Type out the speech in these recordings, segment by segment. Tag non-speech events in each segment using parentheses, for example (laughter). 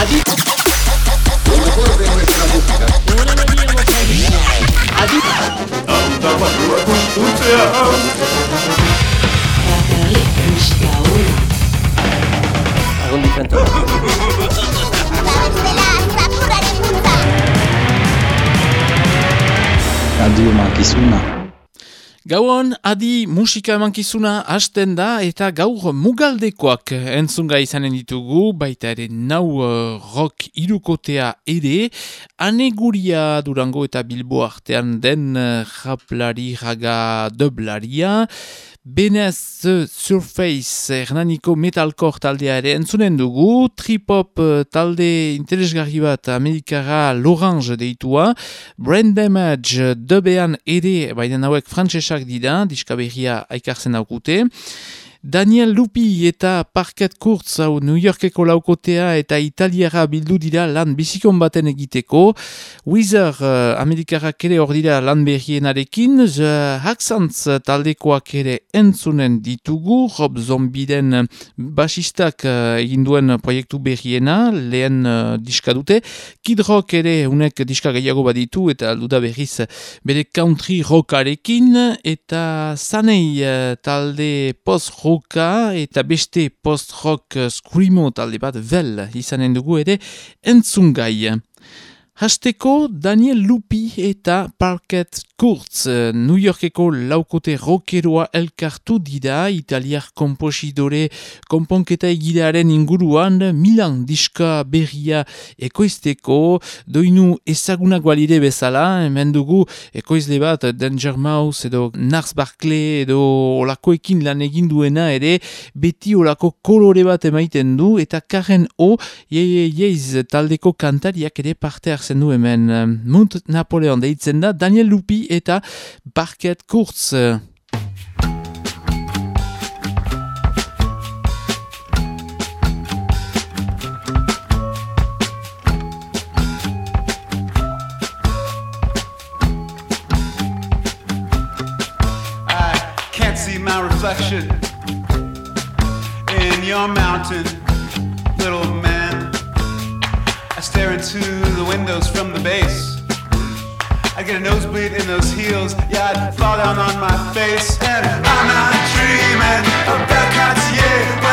Adi Adi Andavadua kututea Makisuna Gauan, adi musika emankizuna hasten da eta gaur mugaldekoak entzunga izanen ditugu, baita ere nau uh, rock irukotea ere, aneguria durango eta bilbo artean den uh, raplari raga dublaria, Benez Surface hernaniko metalcore taldea ere entzunen dugu, trip-hop uh, talde interesgarri bat amerikara Lorange deitua, Brain Damage dubean ere, baina hauek frantsesak dira, diskaberria aikartzen daukute, Daniel Lupi eta Parket Kurtz hau New Yorkeko laukotea eta italiara bildu dira lan bizikon baten egiteko. Weezer uh, Amerikarak ere hor dira lan berrienarekin. The Haxantz taldekoak ere entzunen ditugu. Rob Zombiden basistak uh, egin duen proiektu berriena, lehen uh, diska dute. Kid Rock ere unek diska gehiago baditu eta duda berriz bere country rockarekin. Eta zanei uh, talde post-rock rocka eta beste post-rock screamo talde bat vel izanen dugu ere entzungai. Hasteko Daniel Lupi eta Parket Kurtz, New Yorkeko laukote rockeroa elkartu dira, italiar komposidore komponketa egidearen inguruan, Milan diska berria ekoizteko, doinu ezagunak balide bezala, hemen dugu ekoizle bat Danger Mouse edo Nars Barkley edo olakoekin lan egin duena ere, beti olako kolore bat emaiten du, eta karen o, jeiz taldeko kantariak ere parte hartzen du hemen. Mount Napoleon deitzen da, Daniel Lupi eta Barket Kurtz. Reflection in your mountain, I stare into the windows from the base. I get a nosebleed in those heels, yeah, I'd fall down on my face. And I'm not dreaming about Cartier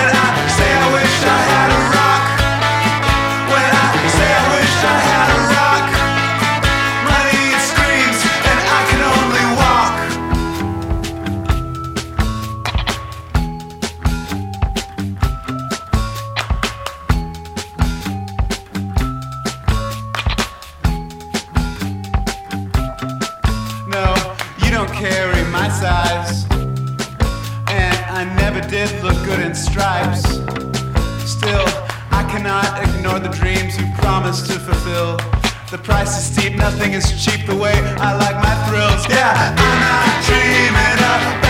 size. And I never did look good in stripes. Still, I cannot ignore the dreams you promised to fulfill. The price is steep, nothing is cheap the way I like my thrills. Yeah, I'm not dreaming about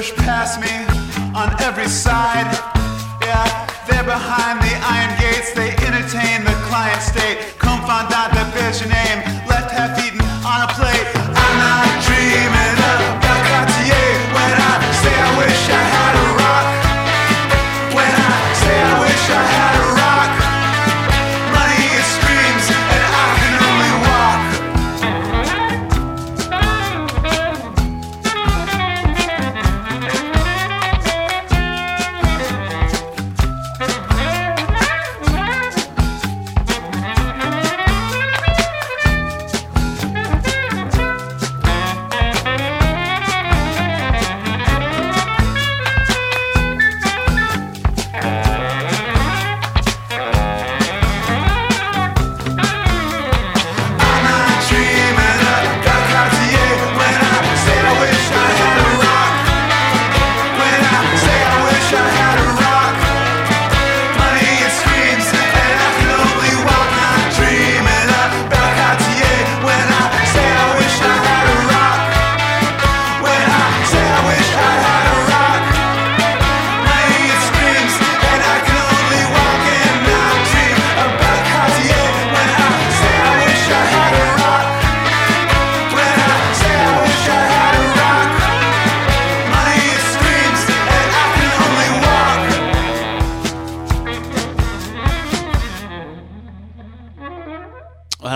push past me on every side. Yeah, they're behind the iron gates. They entertain the client state. Confondant de beige name,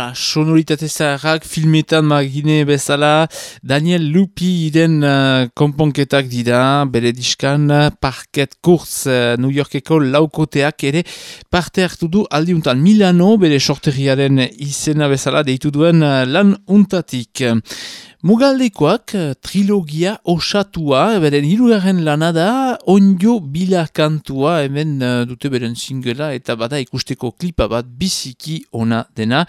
Hala, sonoritate zaharrak filmetan magine bezala Daniel Lupi iren uh, konponketak dira, bere diskan parket kurz uh, New Yorkeko laukoteak ere parte hartu du aldiuntan Milano bere sorteriaren izena bezala deitu duen uh, lan untatik. Mugaldekoak eh, trilogia osatua, beren hirugarren lana da, onjo bila kantua, hemen uh, dute beren singela, eta bada ikusteko klipa bat biziki ona dena,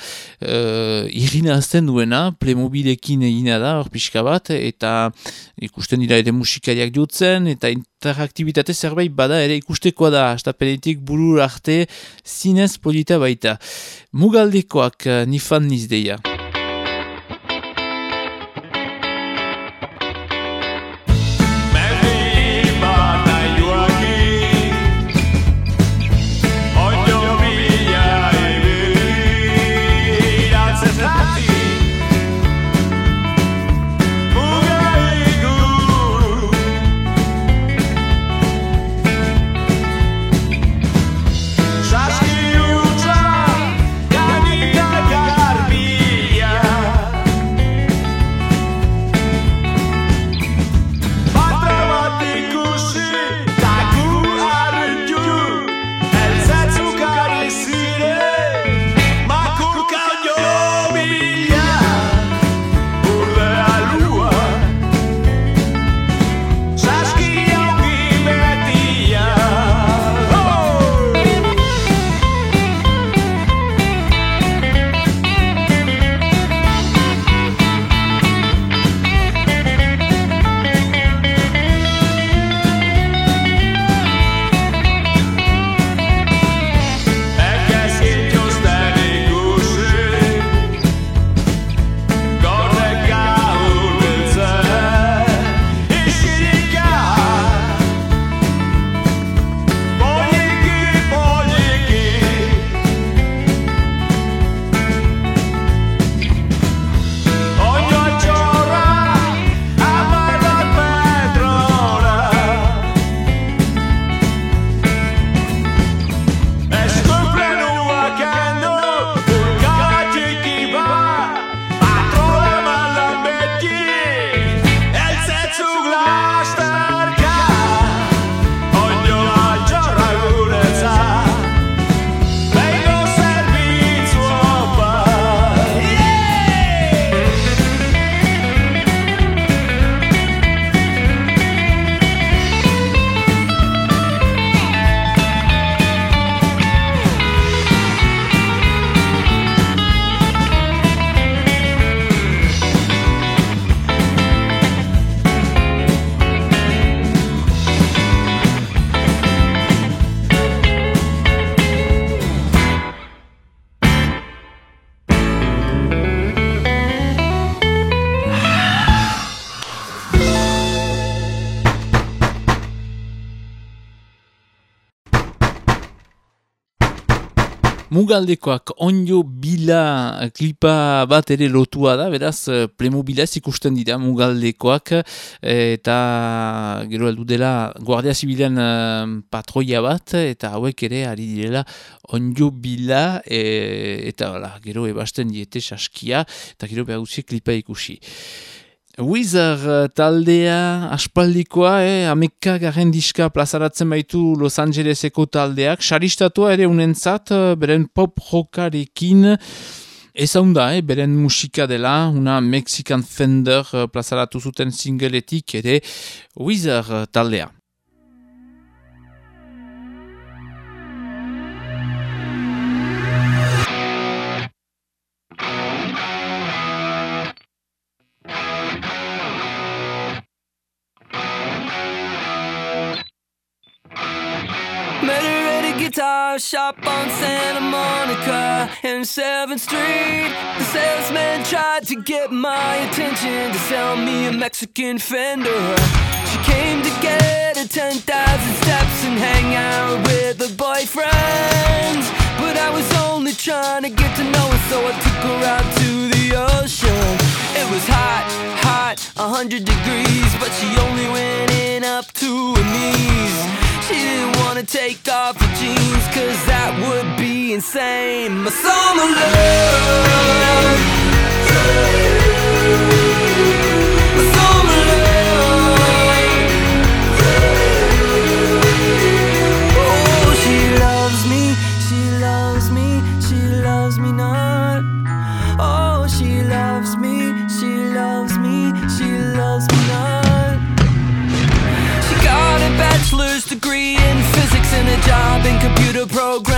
uh, irina azten duena, Playmobilekin egina da, hor pixka bat, eta ikusten dira ere musikariak dutzen, eta interaktibitate zerbait bada ere ikustekoa da, astapenetik burur arte, zinez polita baita. Mugaldekoak uh, nifan nizdeia. Mugaldekoak onjo bila klipa bat ere lotua da, beraz Playmobilez ikusten dira Mugaldekoak eta gero heldu dela Guardia Zibilen patroia bat eta hauek ere ari direla onjo bila e, eta ala, gero ebasten diete saskia eta gero behar klipa ikusi. Wizard eh, taldea aspaldikoa, eh, ameka garen diska plazaratzen baitu Los Angeleseko taldeak, xaristatua ere unentzat, eh, beren pop rokarekin, Ez da, eh, beren musika dela, una Mexican Fender eh, plazaratu zuten singleetik ere Wizard taldea. Guitar shop on Santa Monica and 7th Street. The salesman tried to get my attention to sell me a Mexican Fender. She came to get her 10,000 steps and hang out with her boyfriends. But I was only trying to get to know her, so I took her out to the ocean. It was hot, hot, 100 degrees, but she only went in up to her knees. She didn't wanna take off her jeans, cause that would be insane. My summer love. My summer program.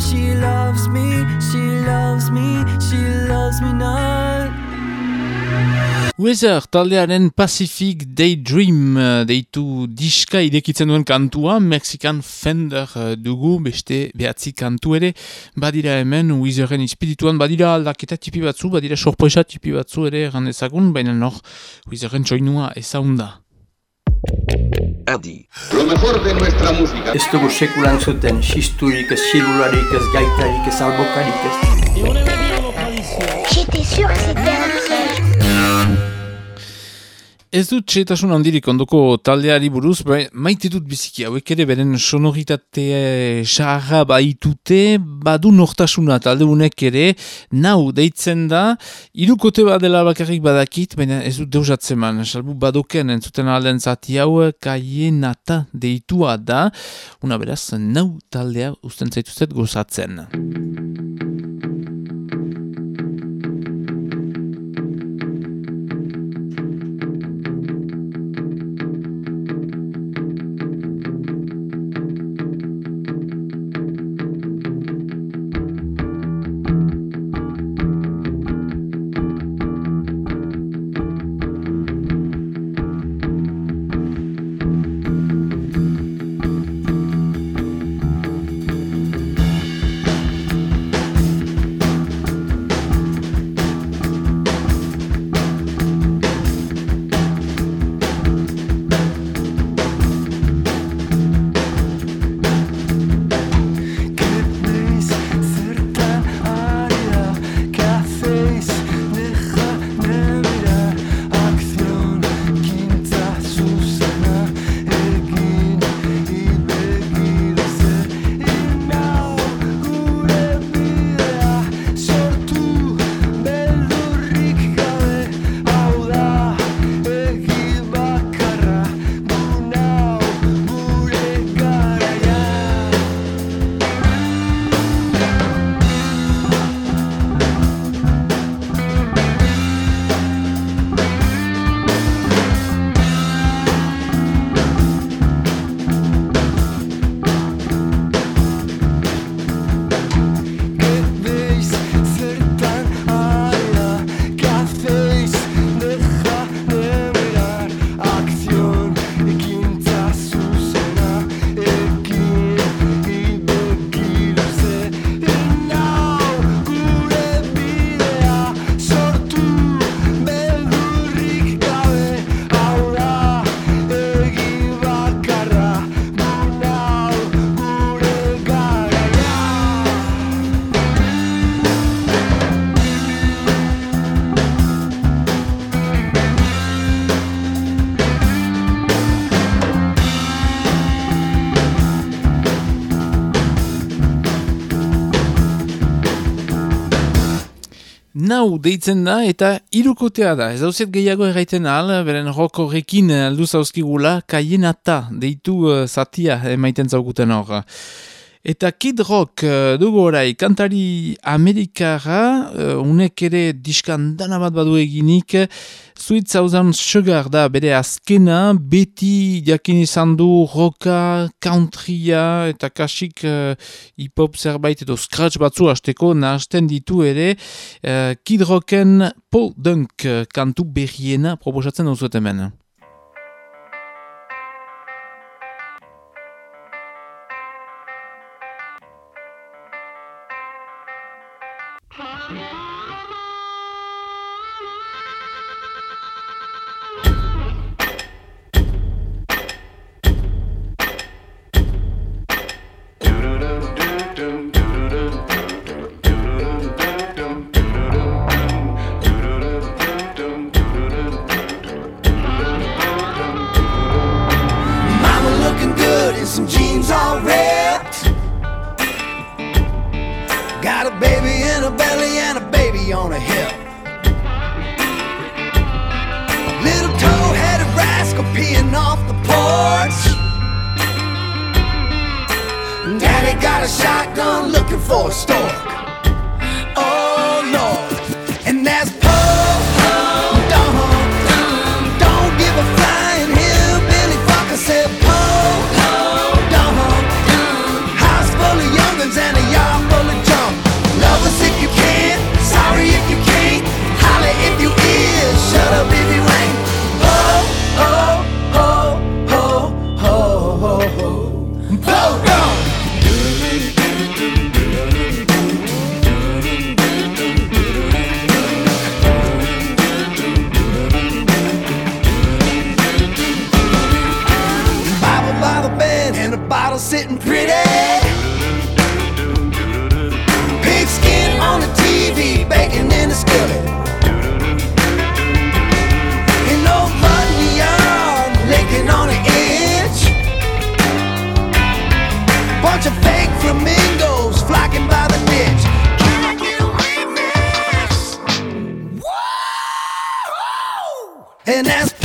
She loves me, she loves me, she loves me not. Weather taldearen Pacific Daydream eh, deitu diska irekitzen duen kantua, Mexican Fender eh, dugu, beste behatzi kantu ere, badira hemen Weatherren espirituan, badira aldaketa tipi batzu, badira sorpresa tipi batzu ere ezagun, baina nor Weatherren txoinua ezaunda. Adi. Lo mejor de nuestra música. Ez dugu sekulan zuten, xisturik, ez xilularik, ez gaitarik, ez albokarik, ez... J'étais sûre que c'était un. Ez dut txetasun handirik ondoko taldeari buruz, bai, maite dut biziki hauek ere beren sonoritate xarra baitute, badu nortasuna talde unek ere, nau deitzen da, irukote bat dela bakarrik badakit, baina ez dut deusatzeman, salbu badoken entzuten alden zati hau, kaienata deitua da, una beraz, nau taldea usten zaituzet gozatzen. Deitzen da eta irukotea da. Ez dauzet gehiago erraiten al, beren roko rekin aldu zauzkigula, kaienata deitu uh, zatia emaiten zaukuten hor. Eta Kid Rock uh, dugu orai, kantari Amerikara, uh, unek ere diskan dana bat badu eginik, Sweet Thousand Sugar da bere azkena, beti jakin izan du rocka, countrya eta kasik uh, hip-hop zerbait edo scratch batzu hasteko nahasten ditu ere uh, Kid Rocken Paul Dunk kantu berriena proposatzen duzuet hemen. Bottle sitting pretty. Pigskin on the TV, bacon in the skillet. No mud in the licking on the edge. Bunch of fake flamingos flocking by the ditch. Can I get a? Whoa! And that's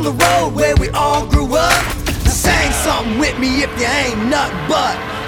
on the road where we all grew up, sing something with me if you ain't nothing but.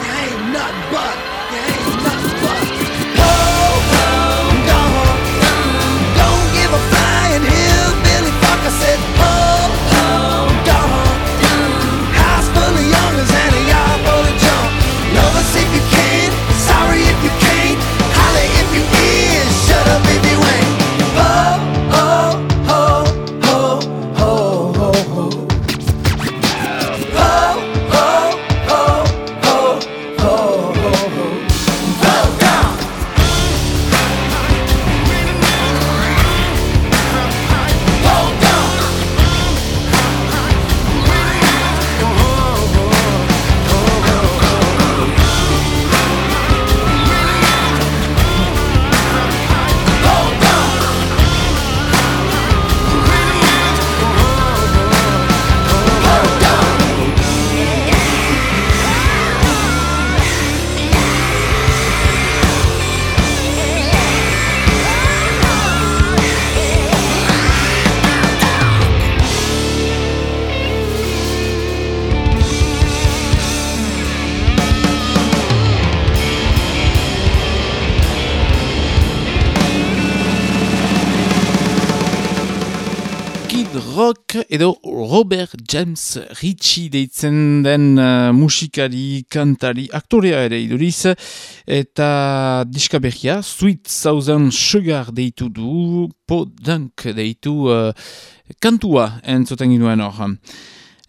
James Ritchie deitzen den uh, musikari, kantari, aktorea ere iduriz, eta diska berria, Sweet Thousand Sugar deitu du, po dunk deitu uh, kantua entzuten ginuen hor.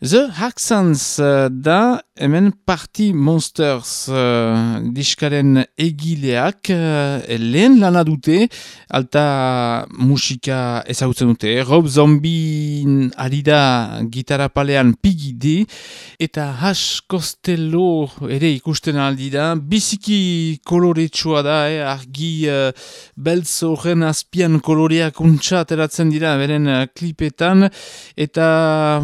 The Haxans uh, da hemen Party Monsters uh, diskaren egileak uh, lehen lana dute, alta musika ezagutzen dute. Rob Zombie ari da gitarra palean pigide, eta Hash Costello ere ikusten aldi da. Biziki koloretsua da, eh? argi uh, beltz horren azpian koloreak untsa ateratzen dira beren uh, klipetan, eta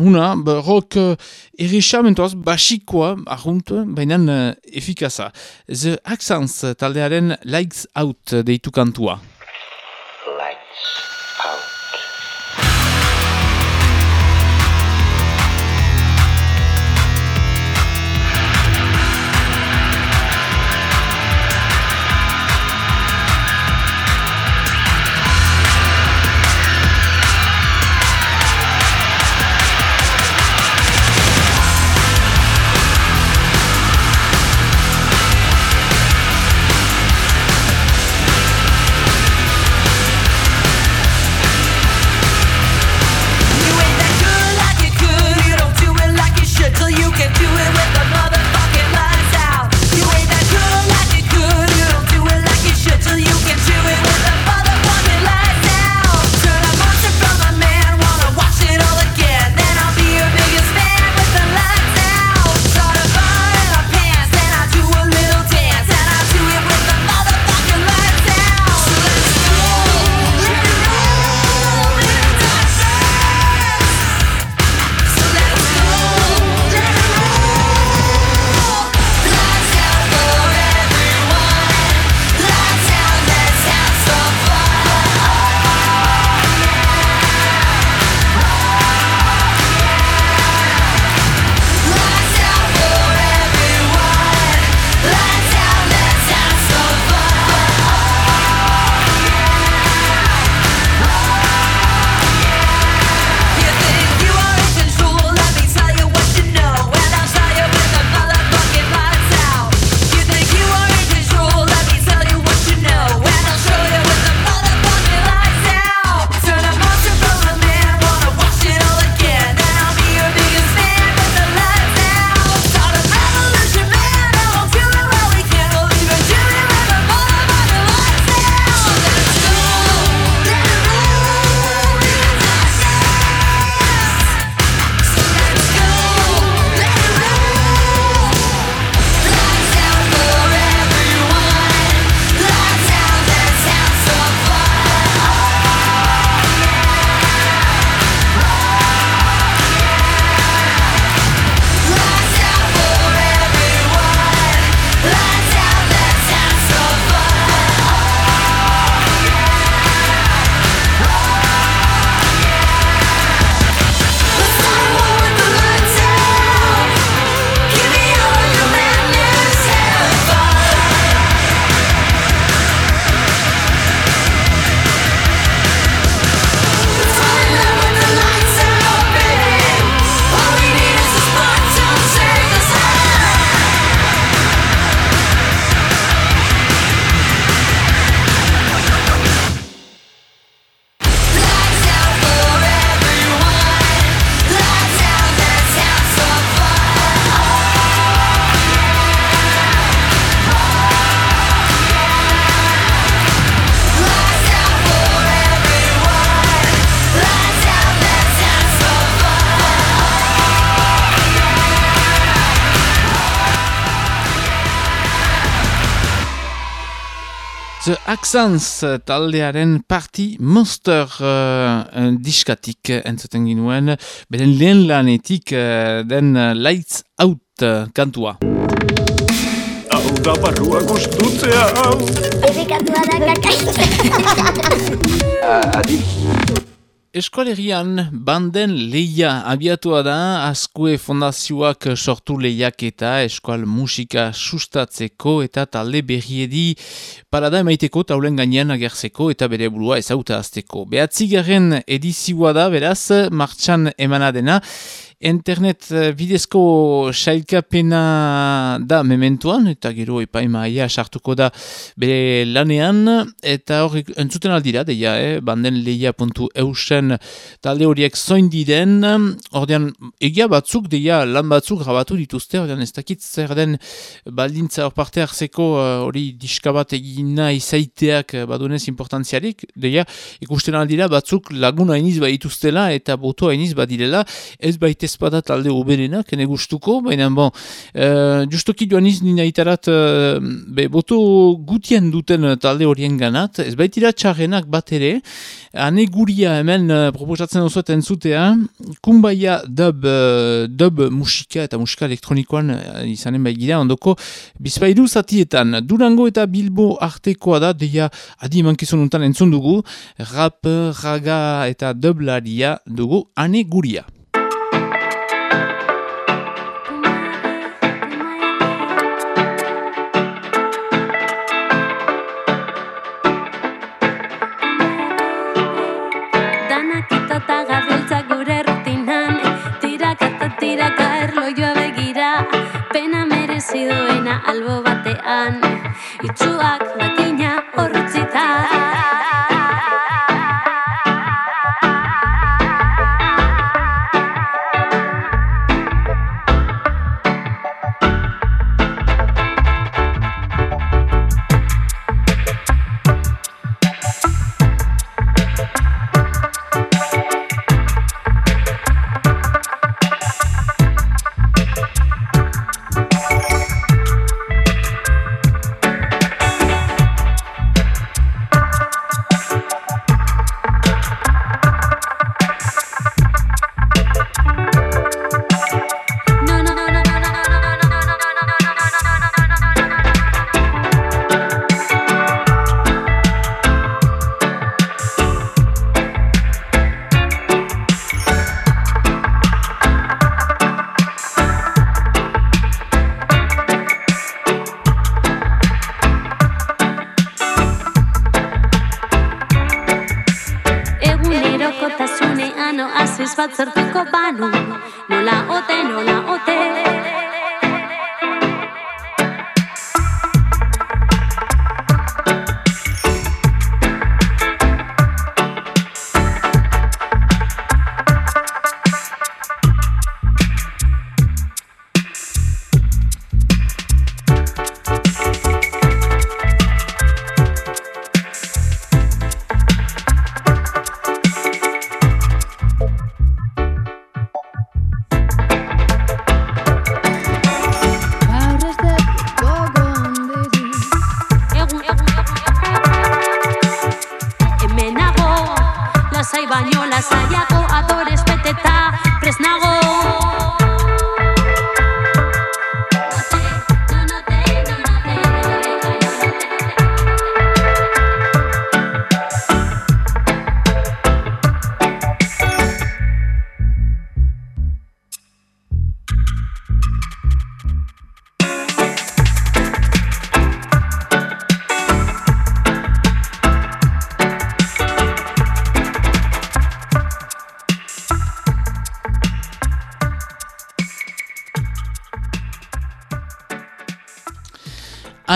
una, rock rock uh, errexamentoaz basikoa ahunt, baina uh, efikaza. The Accents taldearen Lights Out deitu kantua. The Accents taldearen parti Monster uh, diskatik entzuten ginuen, beren lehen lanetik uh, den Lights Out uh, kantua. Hau da barrua gustutzea hau! Kantua da kakaitza. (laughs) Adi, Eskualerian banden leia abiatua da, askue fondazioak sortu lehiak eta eskual musika sustatzeko eta talde berriedi parada emaiteko taulen gainean agertzeko eta bere burua ezauta azteko. Behatzigaren edizioa da, beraz, martxan emanadena, internet eh, bidezko sailkapena da mementuan, eta gero epaimaia sartuko da bere lanean, eta hori entzuten aldira, deia, eh, banden leia.eusen talde horiek zoin diren, ordean egia batzuk, deia lan batzuk grabatu dituzte, ordean ez dakit zer den baldintza hor parte hartzeko eh, hori diskabat egina izaiteak uh, badunez importantziarik, deia, ikusten aldira batzuk laguna iniz baituztela eta botoa iniz badirela, ez baite ezpada talde oberenak, ene gustuko, baina bon, uh, justoki joan izan itarat, uh, be, boto gutien duten talde horien ganat, ez baitira txarrenak bat ere, ane guria hemen uh, proposatzen osoet entzutea, kumbaia dub, uh, dub musika eta musika elektronikoan uh, izanen bai gira, ondoko bizpailu zatietan, Durango eta Bilbo artekoa da, deia adi mankizun untan entzun dugu, rap, raga eta dublaria dugu, ane guria. and you two are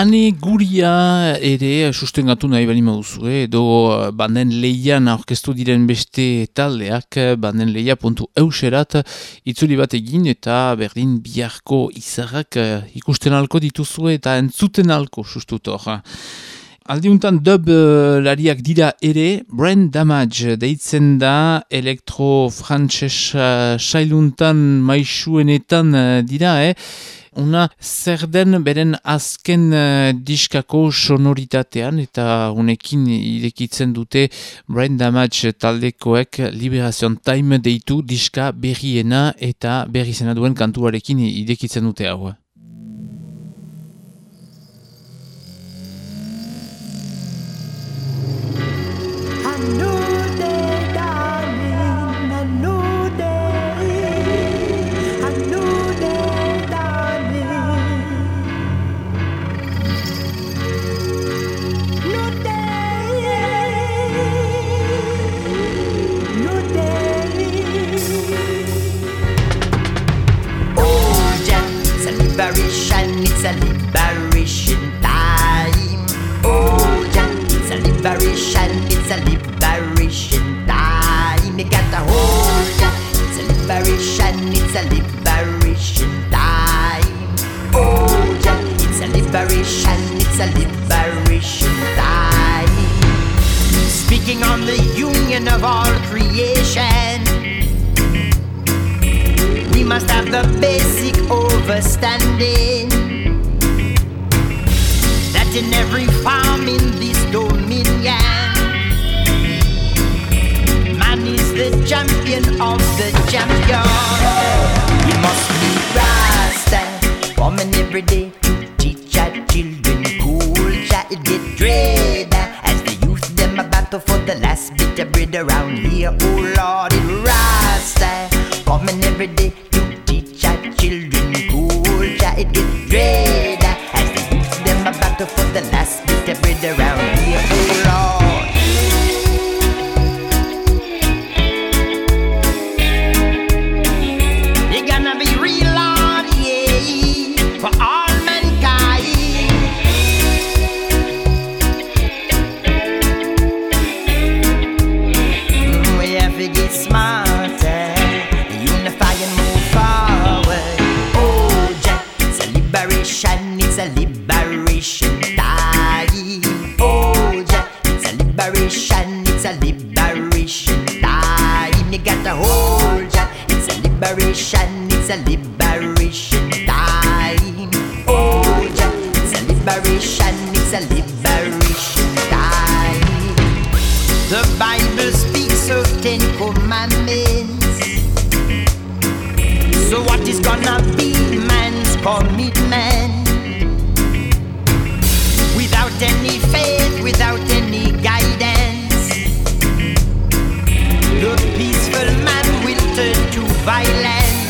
Ane guria ere sustengatu nahi bali mauzu, eh? edo eh, banden leian aurkeztu diren beste taldeak eh, banden leia itzuli bat egin eta berdin biharko izarrak eh, ikusten alko dituzu eta entzuten alko sustutor. Aldiuntan dub lariak dira ere, Brain Damage deitzen da, elektro frantses uh, sailuntan maixuenetan dira, eh? Una zer den beren azken uh, diskako sonoritatean eta unekin irekitzen dute Brain Damage taldekoek Liberation Time deitu diska berriena eta berri zena duen kantuarekin irekitzen dute hau. liberation time. You got to hold ya. It's a liberation. It's a liberation time. Hold ya. It's a liberation. It's a liberation time. The Bible speaks of ten commandments. So what is gonna be man's commitment? Without any faith, without any guidance to violence.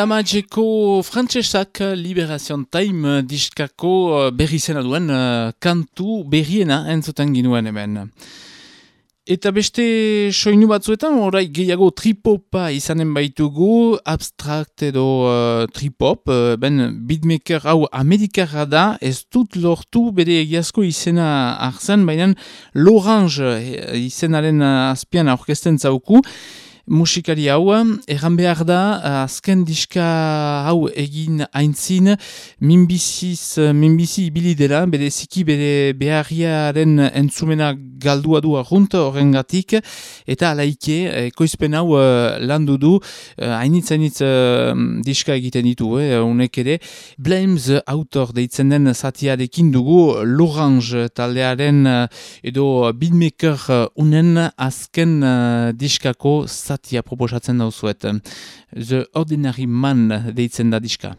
Damageko frantsesak Liberation Time diskako uh, berri zena duen uh, kantu berriena entzuten ginuen hemen. Eta beste soinu batzuetan, orai gehiago tripopa izanen baitugu, abstrakt edo uh, tripop, ben beatmaker hau amerikarra da, ez dut lortu bere egiazko izena arzen, baina Lorange izenaren azpian aurkesten zauku, musikari hau, erran behar da, azken diska hau egin aintzin, minbiziz, minbizi ibili dela, bere ziki bere beharriaren entzumena galdua du arrunt horren gatik, eta alaike, ekoizpen hau uh, landu du, uh, hainitz hainitz uh, diska egiten ditu, eh, unek ere, Blames autor deitzen den zatiarekin dugu, Lorange taldearen edo beatmaker unen azken diskako zati zatia proposatzen dauzuet. The Ordinary Man deitzen da diska.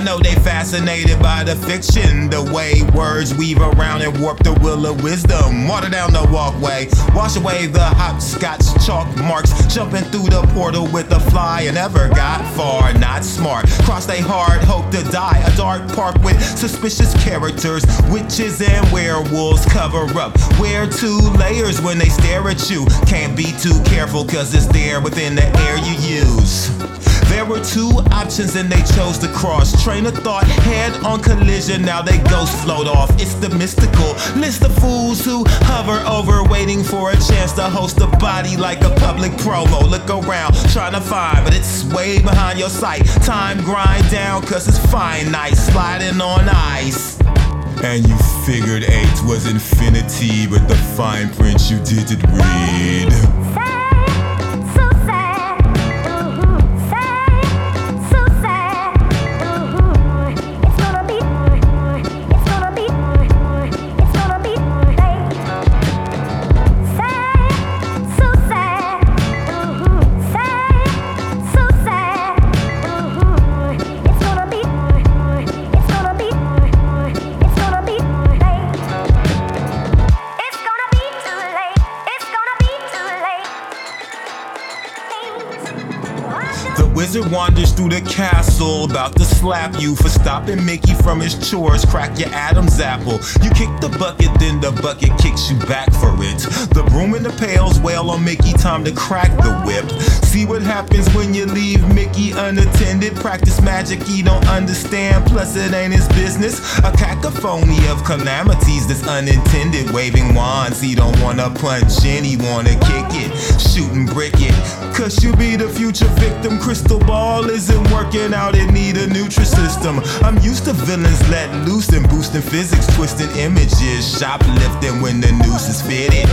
I know they fascinated by the fiction, the way words weave around and warp the will of wisdom. Water down the walkway, wash away the hopscotch chalk marks. Jumping through the portal with a fly and never got far. Not smart, crossed a hard hope to die. A dark park with suspicious characters, witches and werewolves cover up. Wear two layers when they stare at you. Can't be too careful, cause it's there within the air you use. There were two options and they chose to cross. Train of thought, head on collision, now they ghost float off. It's the mystical list of fools who hover over, waiting for a chance to host a body like a public promo. Look around, trying to find, but it's way behind your sight. Time grind down, cause it's finite, sliding on ice. And you figured eight was infinity, but the fine print you didn't read. Castle, about to slap you for stopping Mickey from his chores. Crack your Adam's apple. You kick the bucket, then the bucket kicks you back for it. The broom and the pails wail on Mickey, time to crack the whip. See what happens when you leave Mickey unattended. Practice magic he don't understand, plus it ain't his business. A cacophony of calamities that's unintended. Waving wands, he don't wanna punch in, he wanna kick it. Shoot and brick it. Cause you be the future victim, crystal ball isn't working out, it need a Nutrisystem. I'm used to villains let loose and boosting physics, twisting images, shoplifting when the noose is fitted.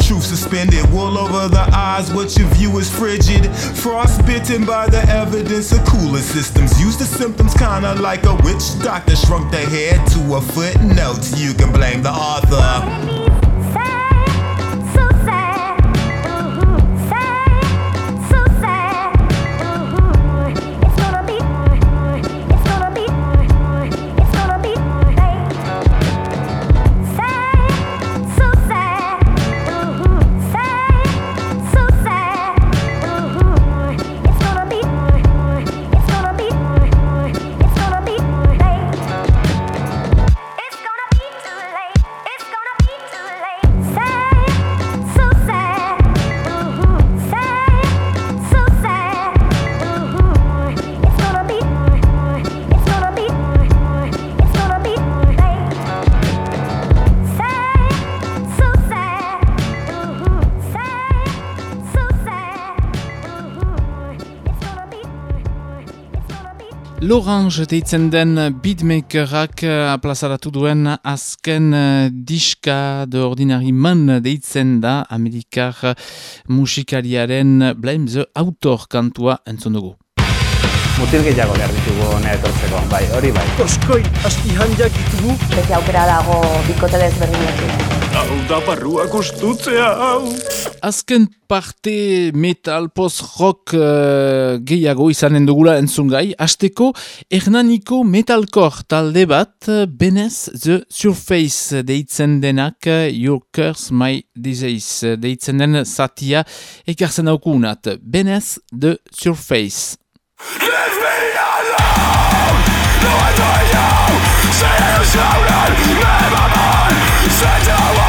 Truth suspended, wool over the eyes, what you view is frigid. Frostbitten by the evidence of cooler systems. Use the symptoms kinda like a witch doctor shrunk the head to a footnote. You can blame the author. Lorange deitzen den beatmakerak aplazaratu duen azken eh, diska de ordinary man deitzen da amerikar musikariaren Blame the Autor kantua entzun dugu. Mutil gehiago behar ditugu etortzeko, bai, hori bai. Toskoi, asti handiak ditugu. Beti aukera dago bikote desberdinekin hau da parrua gustutzea hau. Azken parte metal post-rock uh, gehiago izanen dugula entzungai, hasteko Hernaniko metalcore talde bat, eh, benez The Surface eh, deitzen denak, Your Curse My Disease deitzen den satia ekartzen aukunat, benez The Surface. Leave me alone, no I know say you shouted, never mind, say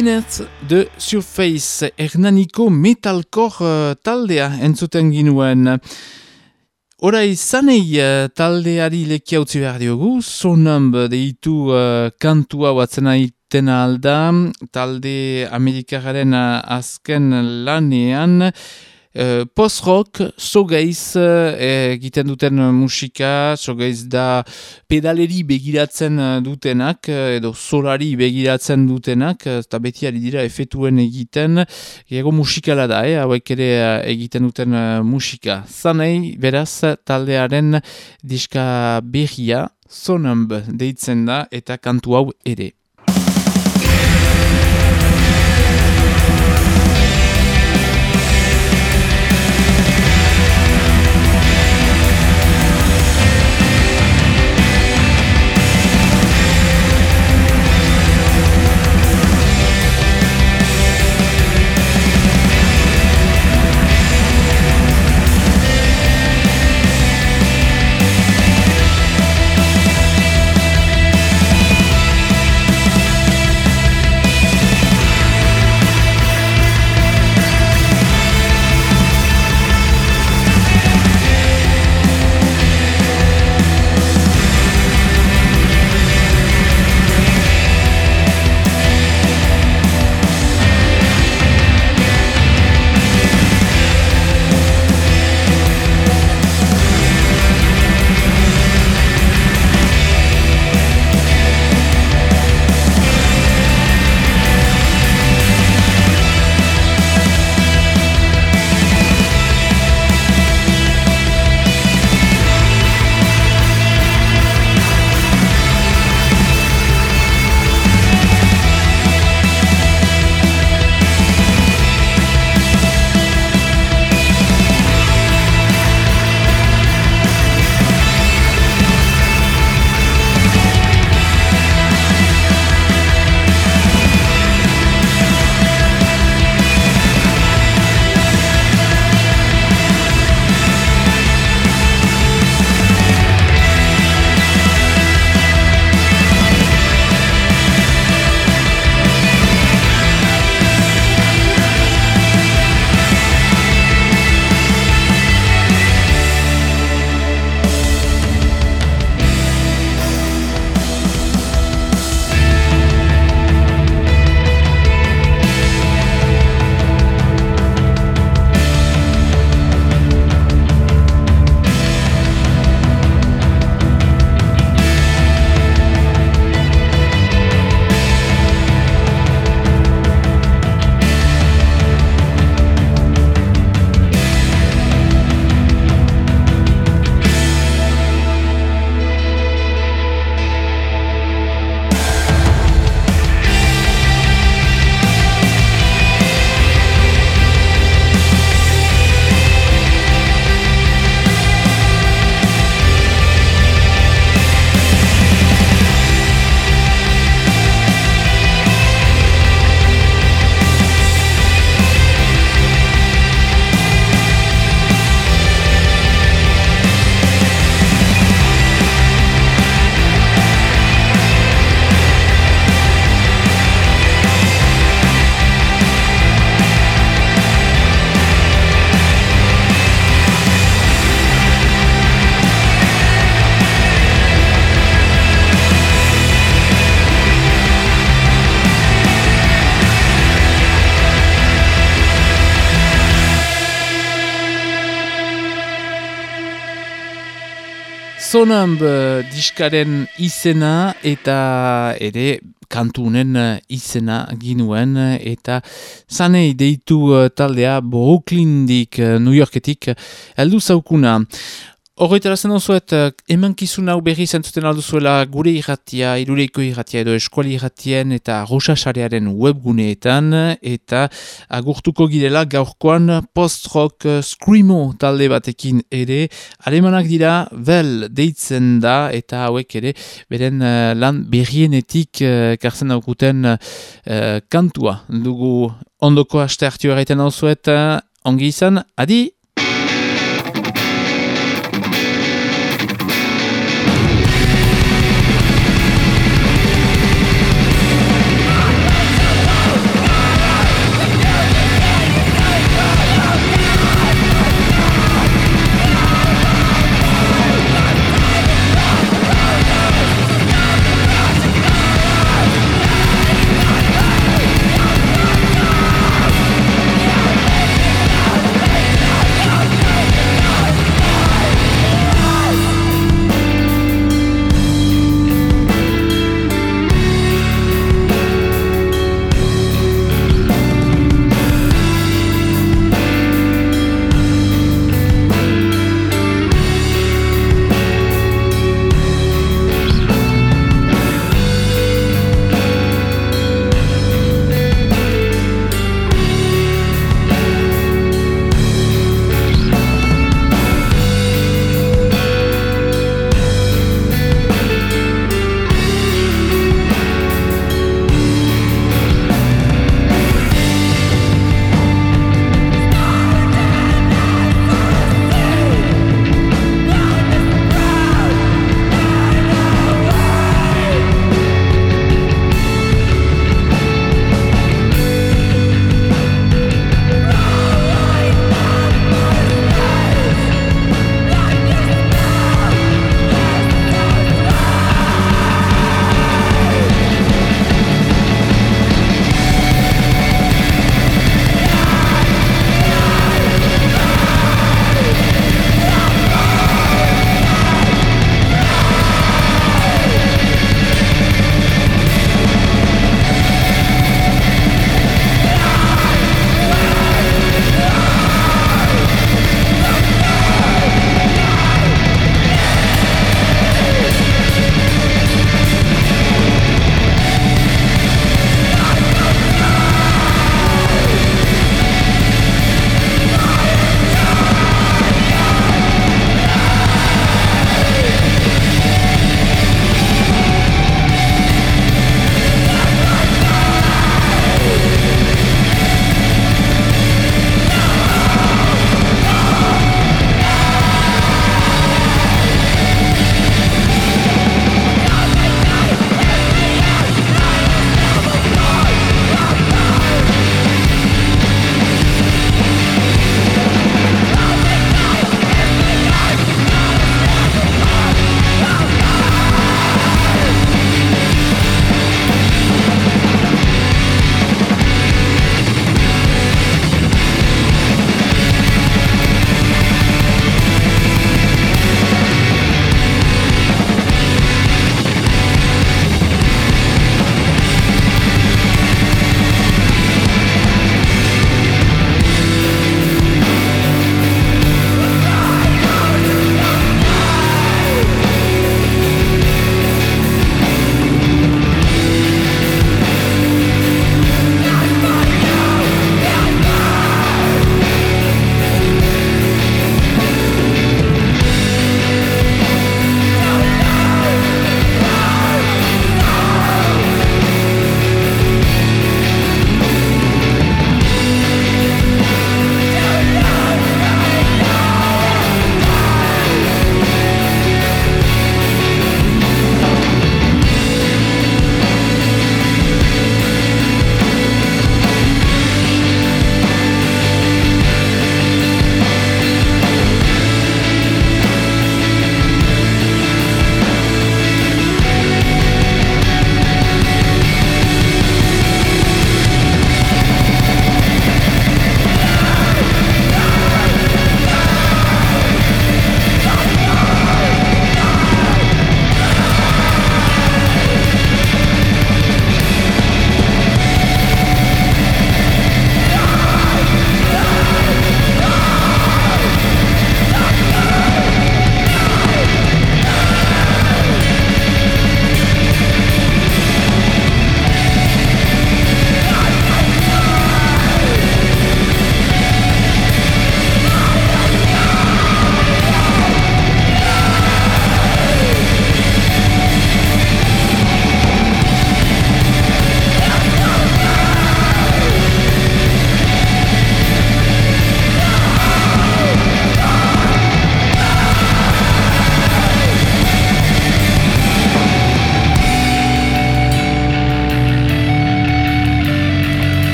Bennett de Surface Hernaniko metalcore uh, taldea entzuten ginuen. Hora izanei uh, taldeari lekia utzi behar diogu, sonamb deitu uh, kantua batzen aitena alda, talde amerikaren uh, azken lanean, Uh, Post-rock, sogeiz uh, egiten duten musika, sogeiz da pedaleri begiratzen dutenak, edo solari begiratzen dutenak, eta beti ari dira efetuen egiten, ego musikala da, eh, hauek ere egiten duten musika. Zanei, beraz, taldearen diska berria, sonamb deitzen da, eta kantu hau ere. Sonamb diskaren izena eta ere kantunen izena ginuen eta zanei deitu taldea Brooklyndik New Yorketik heldu zaukuna. Horretara zen duzuet, eh, eman kizun hau berri zentzuten alduzuela gure irratia, irureiko irratia edo eskuali irratien eta roxasarearen webguneetan eta agurtuko girela gaurkoan post-rock eh, screamo talde batekin ere. Alemanak dira, vel deitzen da eta hauek ere beren uh, lan berrienetik uh, karzen daukuten uh, kantua. Dugu ondoko haste hartio erraiten duzuet, uh, ongi izan, adi!